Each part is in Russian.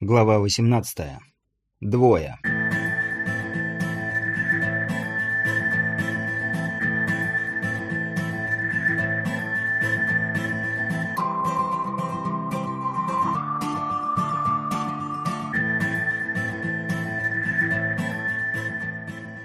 Глава 18. Двое.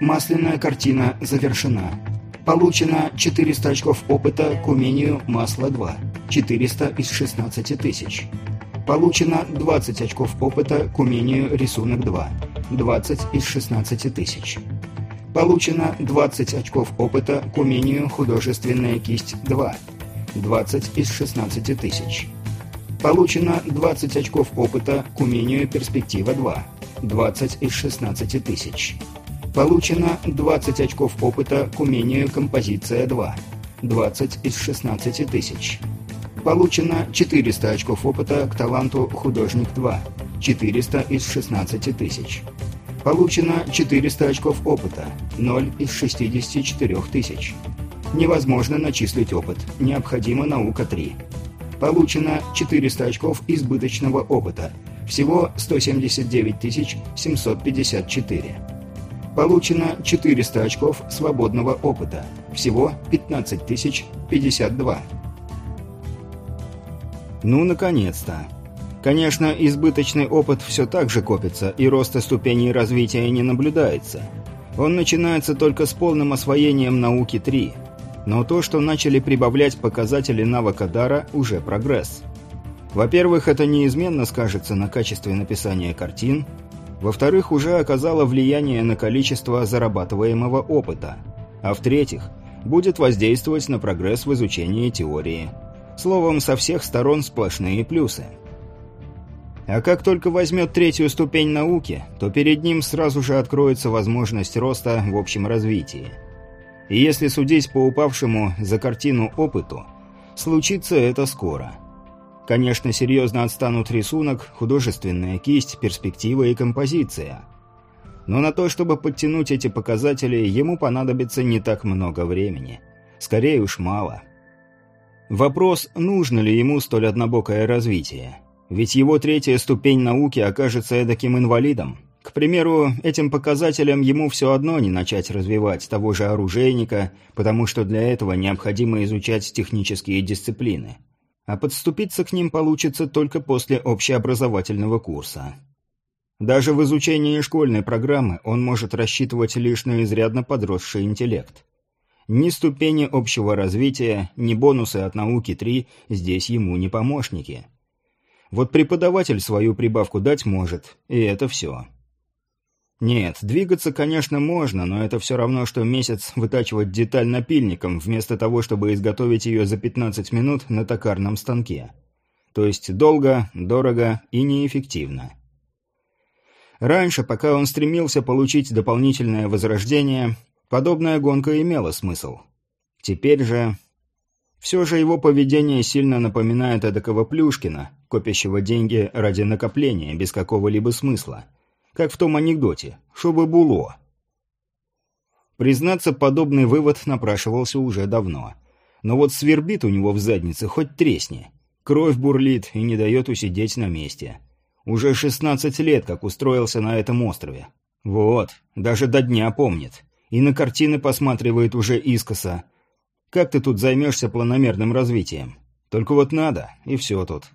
Масляная картина завершена. Получено 400 очков опыта к умению «Масло 2». 400 из 16 тысяч. Получено 20 очков опыта к умению «Рисунок 2». 20 из 16 тысяч. Получено 20 очков опыта к умению «Художественная кисть 2». 20 из 16 тысяч. Получено 20 очков опыта к умению «Перспектива 2». 20 из 16 тысяч. Получено 20 очков опыта к умению «Композиция 2». 20 из 16 тысяч. Получено 400 очков опыта к таланту «Художник 2». 400 из 16 тысяч. Получено 400 очков опыта. 0 из 64 тысяч. Невозможно начислить опыт. Необходима наука 3. Получено 400 очков избыточного опыта. Всего 179 754. Получено 400 очков свободного опыта. Всего 15 052. Ну, наконец-то. Конечно, избыточный опыт все так же копится, и роста ступеней развития не наблюдается. Он начинается только с полным освоением науки 3. Но то, что начали прибавлять показатели навыка дара, уже прогресс. Во-первых, это неизменно скажется на качестве написания картин. Во-вторых, уже оказало влияние на количество зарабатываемого опыта. А в-третьих, будет воздействовать на прогресс в изучении теории. Словом, со всех сторон сплошные плюсы. А как только возьмет третью ступень науки, то перед ним сразу же откроется возможность роста в общем развитии. И если судить по упавшему за картину опыту, случится это скоро. Конечно, серьезно отстанут рисунок, художественная кисть, перспектива и композиция. Но на то, чтобы подтянуть эти показатели, ему понадобится не так много времени. Скорее уж мало. Вопрос, нужно ли ему столь однобокое развитие. Ведь его третья ступень науки окажется эдаким инвалидом. К примеру, этим показателем ему все одно не начать развивать того же оружейника, потому что для этого необходимо изучать технические дисциплины. А подступиться к ним получится только после общеобразовательного курса. Даже в изучении школьной программы он может рассчитывать лишь на изрядно подросший интеллект. Ни ступени общего развития, ни бонусы от науки 3 здесь ему не помощники. Вот преподаватель свою прибавку дать может, и это все. Нет, двигаться, конечно, можно, но это все равно, что месяц вытачивать деталь напильником, вместо того, чтобы изготовить ее за 15 минут на токарном станке. То есть долго, дорого и неэффективно. Раньше, пока он стремился получить дополнительное возрождение, Подобная гонка имела смысл. Теперь же... Все же его поведение сильно напоминает эдакого Плюшкина, копящего деньги ради накопления, без какого-либо смысла. Как в том анекдоте «Чтобы було». Признаться, подобный вывод напрашивался уже давно. Но вот свербит у него в заднице хоть тресни. Кровь бурлит и не дает усидеть на месте. Уже 16 лет, как устроился на этом острове. Вот, даже до дня помнит и на картины посматривает уже искоса. Как ты тут займешься планомерным развитием? Только вот надо, и все тут.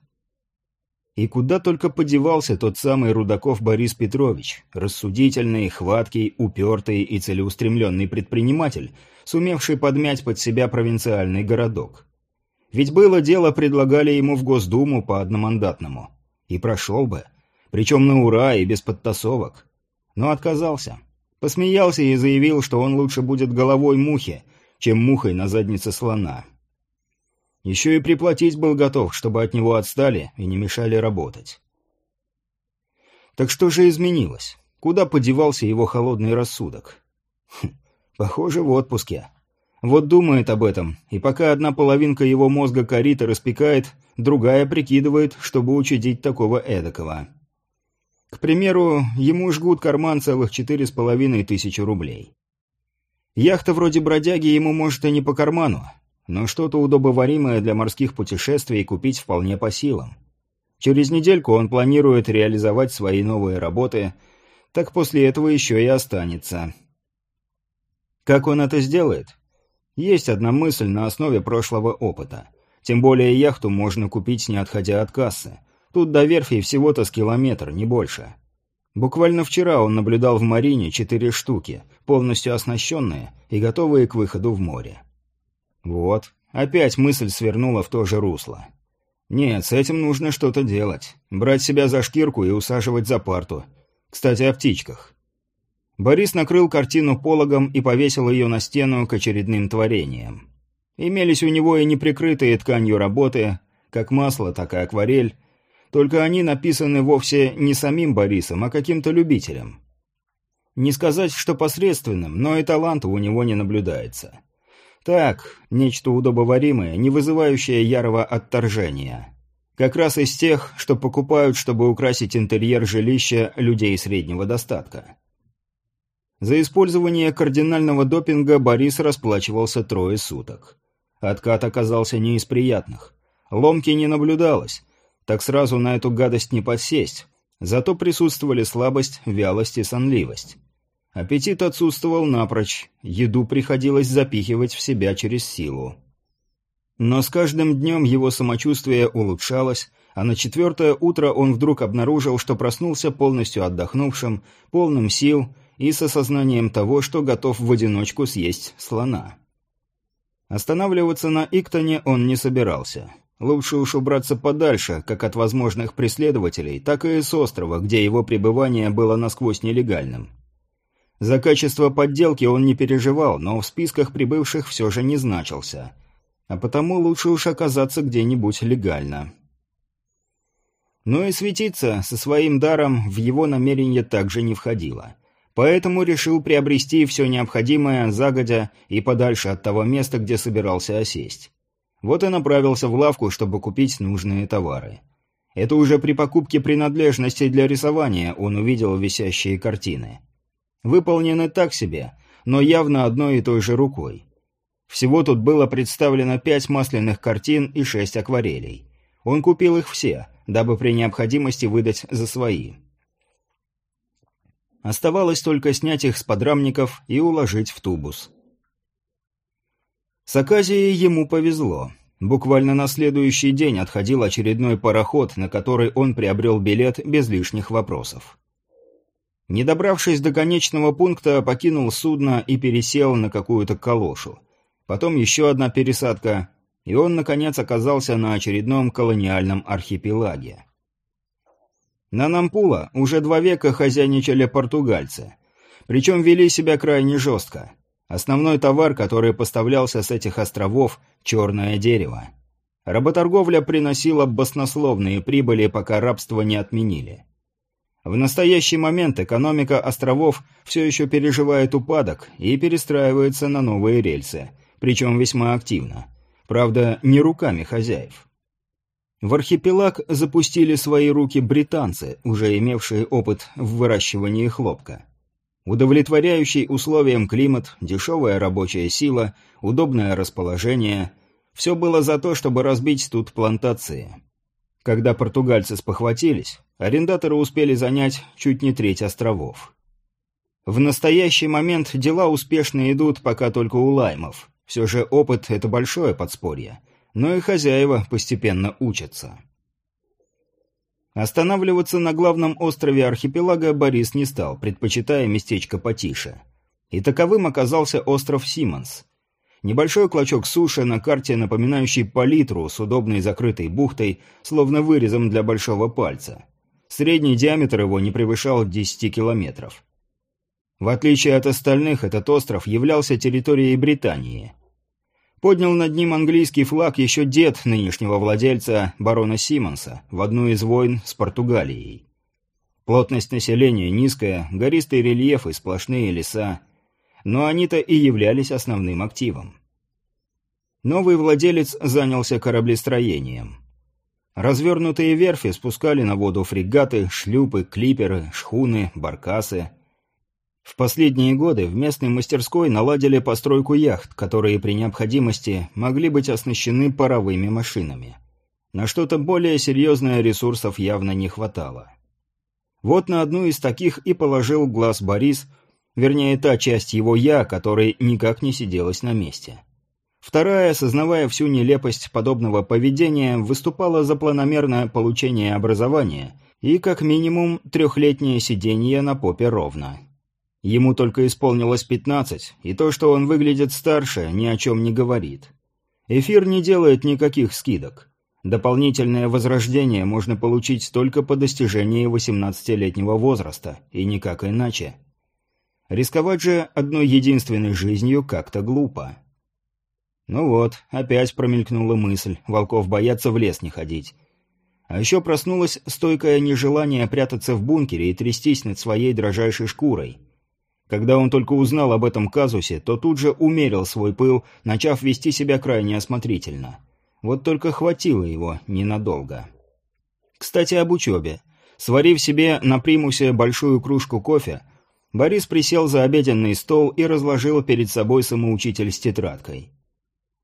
И куда только подевался тот самый Рудаков Борис Петрович, рассудительный, хваткий, упертый и целеустремленный предприниматель, сумевший подмять под себя провинциальный городок. Ведь было дело, предлагали ему в Госдуму по одномандатному. И прошел бы. Причем на ура и без подтасовок. Но отказался. Посмеялся и заявил, что он лучше будет головой мухи, чем мухой на заднице слона. Еще и приплатить был готов, чтобы от него отстали и не мешали работать. Так что же изменилось? Куда подевался его холодный рассудок? Хм, похоже, в отпуске. Вот думает об этом, и пока одна половинка его мозга корит и распекает, другая прикидывает, чтобы учудить такого эдакого. К примеру, ему жгут карман целых четыре с половиной тысячи рублей. Яхта вроде бродяги ему может и не по карману, но что-то удобоваримое для морских путешествий купить вполне по силам. Через недельку он планирует реализовать свои новые работы, так после этого еще и останется. Как он это сделает? Есть одна мысль на основе прошлого опыта. Тем более яхту можно купить, не отходя от кассы. Тут до верфи всего-то с километр, не больше. Буквально вчера он наблюдал в марине четыре штуки, полностью оснащенные и готовые к выходу в море. Вот, опять мысль свернула в то же русло. Нет, с этим нужно что-то делать. Брать себя за шкирку и усаживать за парту. Кстати, о птичках. Борис накрыл картину пологом и повесил ее на стену к очередным творениям. Имелись у него и неприкрытые тканью работы, как масло, так и акварель, только они написаны вовсе не самим Борисом, а каким-то любителем. Не сказать, что посредственным, но и таланта у него не наблюдается. Так, нечто удобоваримое, не вызывающее ярого отторжения. Как раз из тех, что покупают, чтобы украсить интерьер жилища людей среднего достатка. За использование кардинального допинга Борис расплачивался трое суток. Откат оказался не из приятных. Ломки не наблюдалось, так сразу на эту гадость не подсесть. Зато присутствовали слабость, вялость и сонливость. Аппетит отсутствовал напрочь, еду приходилось запихивать в себя через силу. Но с каждым днем его самочувствие улучшалось, а на четвертое утро он вдруг обнаружил, что проснулся полностью отдохнувшим, полным сил и с осознанием того, что готов в одиночку съесть слона. Останавливаться на Иктоне он не собирался. Лучше уж убраться подальше, как от возможных преследователей, так и с острова, где его пребывание было насквозь нелегальным. За качество подделки он не переживал, но в списках прибывших все же не значился. А потому лучше уж оказаться где-нибудь легально. Но и светиться со своим даром в его намерение также не входило. Поэтому решил приобрести все необходимое загодя и подальше от того места, где собирался осесть. Вот и направился в лавку, чтобы купить нужные товары. Это уже при покупке принадлежностей для рисования он увидел висящие картины. Выполнены так себе, но явно одной и той же рукой. Всего тут было представлено пять масляных картин и шесть акварелей. Он купил их все, дабы при необходимости выдать за свои. Оставалось только снять их с подрамников и уложить в тубус. С Аказией ему повезло. Буквально на следующий день отходил очередной пароход, на который он приобрел билет без лишних вопросов. Не добравшись до конечного пункта, покинул судно и пересел на какую-то калошу. Потом еще одна пересадка, и он, наконец, оказался на очередном колониальном архипелаге. На Нампула уже два века хозяйничали португальцы. Причем вели себя крайне жестко. Основной товар, который поставлялся с этих островов – черное дерево. Работорговля приносила баснословные прибыли, пока рабство не отменили. В настоящий момент экономика островов все еще переживает упадок и перестраивается на новые рельсы, причем весьма активно. Правда, не руками хозяев. В архипелаг запустили свои руки британцы, уже имевшие опыт в выращивании хлопка. Удовлетворяющий условиям климат, дешевая рабочая сила, удобное расположение – все было за то, чтобы разбить тут плантации. Когда португальцы спохватились, арендаторы успели занять чуть не треть островов. В настоящий момент дела успешно идут пока только у лаймов. Все же опыт – это большое подспорье. Но и хозяева постепенно учатся. Останавливаться на главном острове архипелага Борис не стал, предпочитая местечко потише. И таковым оказался остров Симмонс. Небольшой клочок суши на карте, напоминающий палитру с удобной закрытой бухтой, словно вырезом для большого пальца. Средний диаметр его не превышал 10 километров. В отличие от остальных, этот остров являлся территорией Британии. Поднял над ним английский флаг еще дед нынешнего владельца, барона Симмонса, в одну из войн с Португалией. Плотность населения низкая, гористый рельеф и сплошные леса – но они-то и являлись основным активом. Новый владелец занялся кораблестроением. Развернутые верфи спускали на воду фрегаты, шлюпы, клиперы, шхуны, баркасы. В последние годы в местной мастерской наладили постройку яхт, которые при необходимости могли быть оснащены паровыми машинами. На что-то более серьезное ресурсов явно не хватало. Вот на одну из таких и положил глаз Борис, вернее, та часть его «я», которой никак не сиделась на месте. Вторая, осознавая всю нелепость подобного поведения, выступала за планомерное получение образования и, как минимум, трехлетнее сидение на попе ровно. Ему только исполнилось пятнадцать, и то, что он выглядит старше, ни о чем не говорит. Эфир не делает никаких скидок. Дополнительное возрождение можно получить только по достижении восемнадцатилетнего возраста, и никак иначе. Рисковать же одной единственной жизнью как-то глупо. Ну вот, опять промелькнула мысль, волков боятся в лес не ходить. А еще проснулось стойкое нежелание прятаться в бункере и трястись над своей дрожайшей шкурой. Когда он только узнал об этом казусе, то тут же умерил свой пыл, начав вести себя крайне осмотрительно. Вот только хватило его ненадолго. Кстати, об учебе. Сварив себе на примусе большую кружку кофе, Борис присел за обеденный стол и разложил перед собой самоучитель с тетрадкой.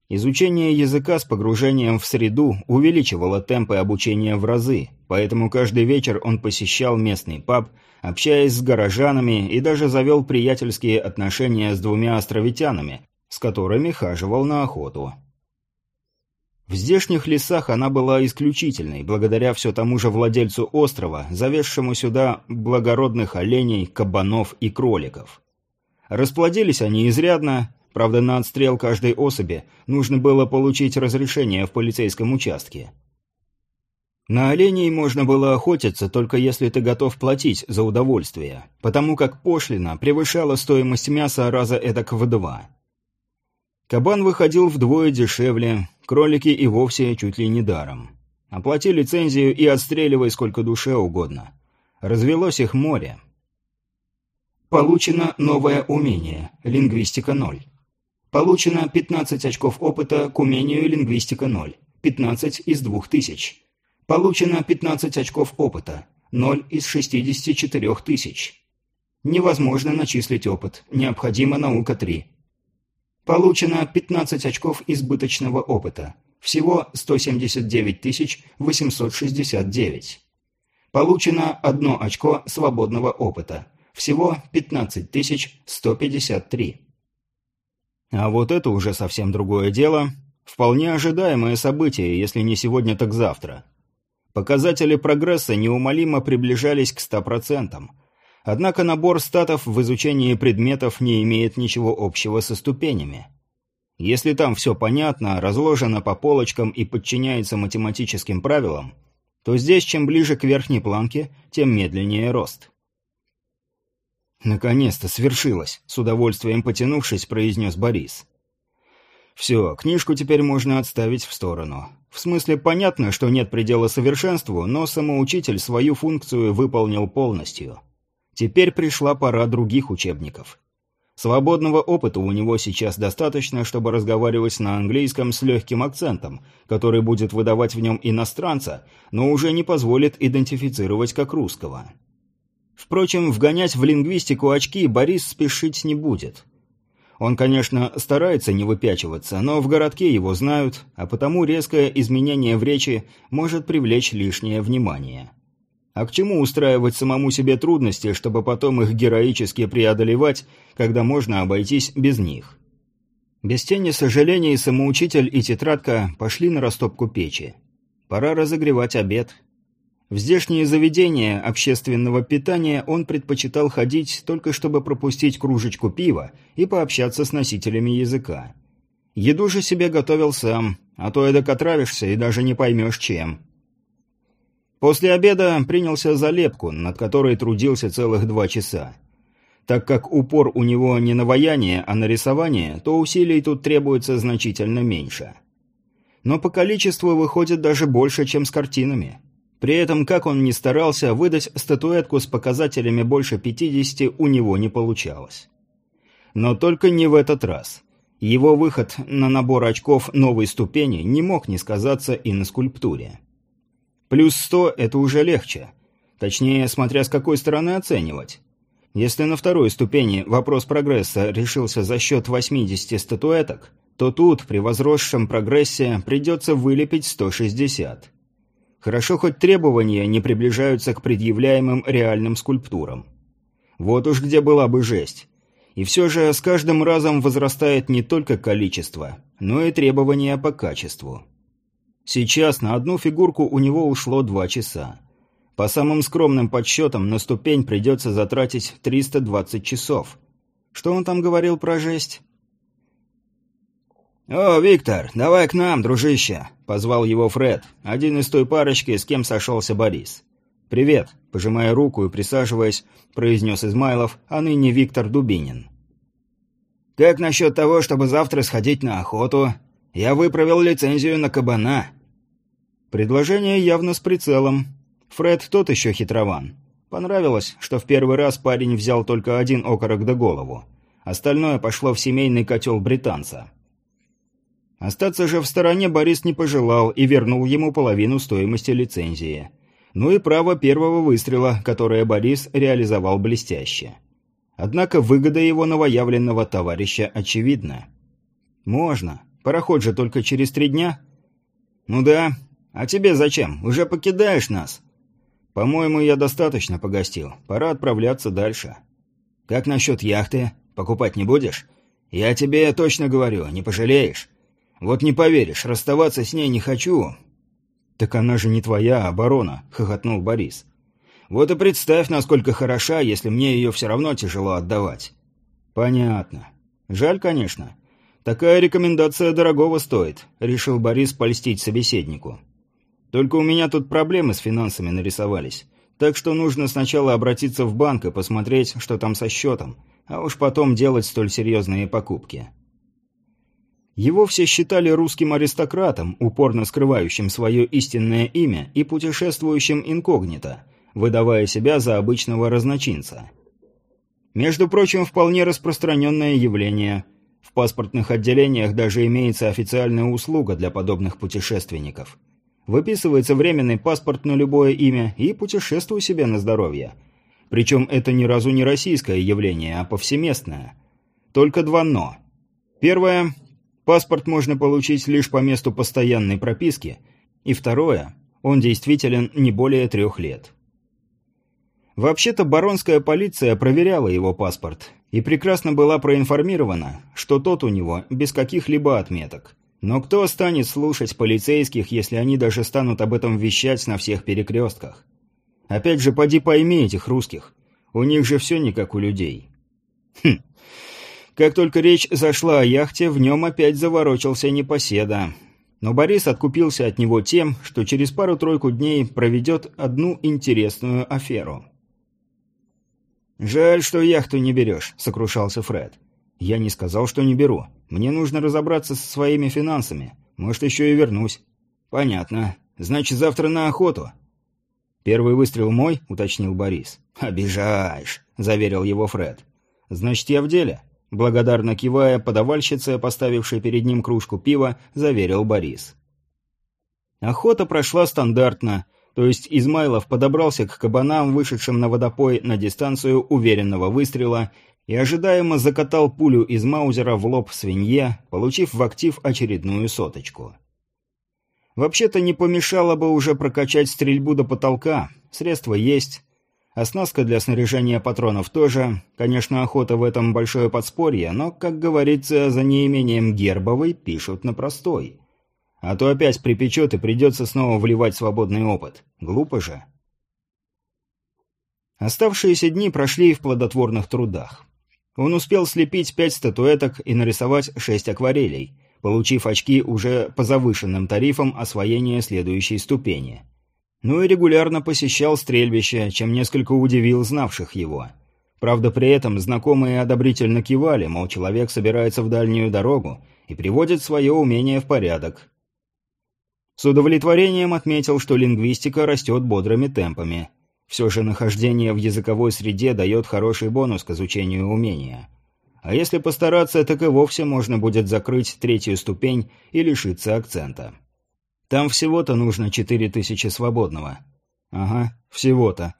Изучение языка с погружением в среду увеличивало темпы обучения в разы, поэтому каждый вечер он посещал местный паб, общаясь с горожанами и даже завел приятельские отношения с двумя островитянами, с которыми хаживал на охоту. В здешних лесах она была исключительной, благодаря все тому же владельцу острова, завезшему сюда благородных оленей, кабанов и кроликов. Расплодились они изрядно, Правда, на отстрел каждой особи нужно было получить разрешение в полицейском участке. На оленей можно было охотиться, только если ты готов платить за удовольствие, потому как пошлина превышала стоимость мяса раза эдак в два. Кабан выходил вдвое дешевле, кролики и вовсе чуть ли не даром. Оплати лицензию и отстреливай сколько душе угодно. Развелось их море. Получено новое умение. Лингвистика 0. Получено 15 очков опыта к умению лингвистика 0. 15 из 2000. Получено 15 очков опыта. 0 из 64 тысяч. Невозможно начислить опыт. Необходима наука 3. Получено 15 очков избыточного опыта. Всего 179 869. Получено 1 очко свободного опыта. Всего 15 153. А вот это уже совсем другое дело. Вполне ожидаемое событие, если не сегодня, так завтра. Показатели прогресса неумолимо приближались к 100%. Однако набор статов в изучении предметов не имеет ничего общего со ступенями. Если там все понятно, разложено по полочкам и подчиняется математическим правилам, то здесь чем ближе к верхней планке, тем медленнее рост. «Наконец-то свершилось!» — с удовольствием потянувшись, произнес Борис. «Все, книжку теперь можно отставить в сторону. В смысле, понятно, что нет предела совершенству, но самоучитель свою функцию выполнил полностью. Теперь пришла пора других учебников. Свободного опыта у него сейчас достаточно, чтобы разговаривать на английском с легким акцентом, который будет выдавать в нем иностранца, но уже не позволит идентифицировать как русского». Впрочем, вгонять в лингвистику очки Борис спешить не будет. Он, конечно, старается не выпячиваться, но в городке его знают, а потому резкое изменение в речи может привлечь лишнее внимание. А к чему устраивать самому себе трудности, чтобы потом их героически преодолевать, когда можно обойтись без них? Без тени сожалений самоучитель и тетрадка пошли на растопку печи. Пора разогревать обед. В здешние заведения общественного питания он предпочитал ходить только чтобы пропустить кружечку пива и пообщаться с носителями языка. Еду же себе готовил сам, а то эдак отравишься и даже не поймешь чем. После обеда принялся за лепку, над которой трудился целых два часа. Так как упор у него не на ваяние, а на рисование, то усилий тут требуется значительно меньше. Но по количеству выходит даже больше, чем с картинами. При этом, как он ни старался, выдать статуэтку с показателями больше 50 у него не получалось. Но только не в этот раз. Его выход на набор очков новой ступени не мог не сказаться и на скульптуре. Плюс 100 – это уже легче. Точнее, смотря с какой стороны оценивать. Если на второй ступени вопрос прогресса решился за счет 80 статуэток, то тут, при возросшем прогрессе, придется вылепить 160. Хорошо хоть требования не приближаются к предъявляемым реальным скульптурам. Вот уж где была бы жесть. И все же с каждым разом возрастает не только количество, но и требования по качеству. Сейчас на одну фигурку у него ушло два часа. По самым скромным подсчетам, на ступень придется затратить 320 часов. Что он там говорил про жесть? «О, Виктор, давай к нам, дружище!» – позвал его Фред, один из той парочки, с кем сошелся Борис. «Привет», – пожимая руку и присаживаясь, произнес Измайлов, а ныне Виктор Дубинин. «Как насчет того, чтобы завтра сходить на охоту? Я выправил лицензию на кабана». Предложение явно с прицелом. Фред тот еще хитрован. Понравилось, что в первый раз парень взял только один окорок до голову. Остальное пошло в семейный котел британца. Остаться же в стороне Борис не пожелал и вернул ему половину стоимости лицензии. Ну и право первого выстрела, которое Борис реализовал блестяще. Однако выгода его новоявленного товарища очевидна. «Можно. Пароход же только через три дня?» «Ну да. А тебе зачем? Уже покидаешь нас?» «По-моему, я достаточно погостил. Пора отправляться дальше». «Как насчет яхты? Покупать не будешь?» «Я тебе точно говорю, не пожалеешь. Вот не поверишь, расставаться с ней не хочу». «Так она же не твоя, а барона», — хохотнул Борис. «Вот и представь, насколько хороша, если мне ее все равно тяжело отдавать». «Понятно. Жаль, конечно. Такая рекомендация дорогого стоит», — решил Борис польстить собеседнику. «Только у меня тут проблемы с финансами нарисовались, так что нужно сначала обратиться в банк и посмотреть, что там со счетом, а уж потом делать столь серьезные покупки». Его все считали русским аристократом, упорно скрывающим свое истинное имя и путешествующим инкогнито, выдавая себя за обычного разночинца. Между прочим, вполне распространенное явление. В паспортных отделениях даже имеется официальная услуга для подобных путешественников. Выписывается временный паспорт на любое имя и путешествуй себе на здоровье. Причем это ни разу не российское явление, а повсеместное. Только два «но». Первое Паспорт можно получить лишь по месту постоянной прописки. И второе, он действителен не более трех лет. Вообще-то баронская полиция проверяла его паспорт и прекрасно была проинформирована, что тот у него без каких-либо отметок. Но кто станет слушать полицейских, если они даже станут об этом вещать на всех перекрестках? Опять же, поди пойми этих русских. У них же все не как у людей. Хм, как только речь зашла о яхте, в нем опять заворочился непоседа. Но Борис откупился от него тем, что через пару-тройку дней проведет одну интересную аферу. «Жаль, что яхту не берешь», — сокрушался Фред. «Я не сказал, что не беру. Мне нужно разобраться со своими финансами. Может, еще и вернусь». «Понятно. Значит, завтра на охоту». «Первый выстрел мой?» — уточнил Борис. «Обижаешь», — заверил его Фред. «Значит, я в деле?» Благодарно кивая, подавальщица, поставившая перед ним кружку пива, заверил Борис. Охота прошла стандартно, то есть Измайлов подобрался к кабанам, вышедшим на водопой на дистанцию уверенного выстрела, и ожидаемо закатал пулю из маузера в лоб свинье, получив в актив очередную соточку. Вообще-то не помешало бы уже прокачать стрельбу до потолка, средства есть, Оснастка для снаряжения патронов тоже. Конечно, охота в этом большое подспорье, но, как говорится, за неимением гербовой пишут на простой. А то опять припечет и придется снова вливать свободный опыт. Глупо же. Оставшиеся дни прошли в плодотворных трудах. Он успел слепить пять статуэток и нарисовать шесть акварелей, получив очки уже по завышенным тарифам освоения следующей ступени – ну и регулярно посещал стрельбище, чем несколько удивил знавших его. Правда, при этом знакомые одобрительно кивали, мол, человек собирается в дальнюю дорогу и приводит свое умение в порядок. С удовлетворением отметил, что лингвистика растет бодрыми темпами. Все же нахождение в языковой среде дает хороший бонус к изучению умения. А если постараться, так и вовсе можно будет закрыть третью ступень и лишиться акцента. Там всего-то нужно четыре тысячи свободного. Ага, всего-то.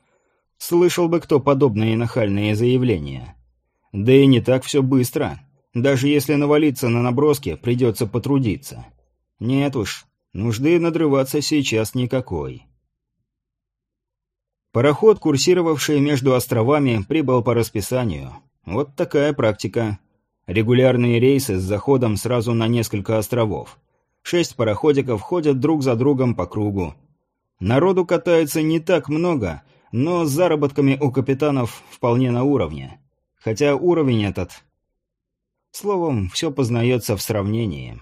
Слышал бы кто подобные нахальные заявления. Да и не так все быстро. Даже если навалиться на наброски, придется потрудиться. Нет уж, нужды надрываться сейчас никакой. Пароход, курсировавший между островами, прибыл по расписанию. Вот такая практика. Регулярные рейсы с заходом сразу на несколько островов. Шесть пароходиков ходят друг за другом по кругу. Народу катается не так много, но с заработками у капитанов вполне на уровне. Хотя уровень этот... Словом, все познается в сравнении.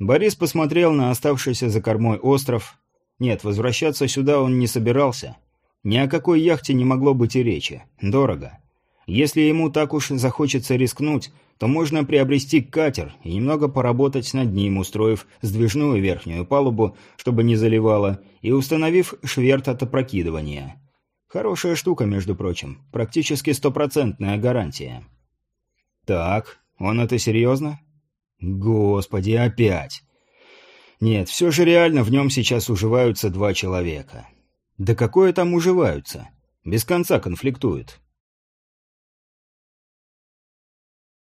Борис посмотрел на оставшийся за кормой остров. Нет, возвращаться сюда он не собирался. Ни о какой яхте не могло быть и речи. Дорого. Если ему так уж захочется рискнуть, то можно приобрести катер и немного поработать над ним, устроив сдвижную верхнюю палубу, чтобы не заливало, и установив шверт от опрокидывания. Хорошая штука, между прочим. Практически стопроцентная гарантия. Так, он это серьезно? Господи, опять. Нет, все же реально в нем сейчас уживаются два человека. Да какое там уживаются? Без конца конфликтуют.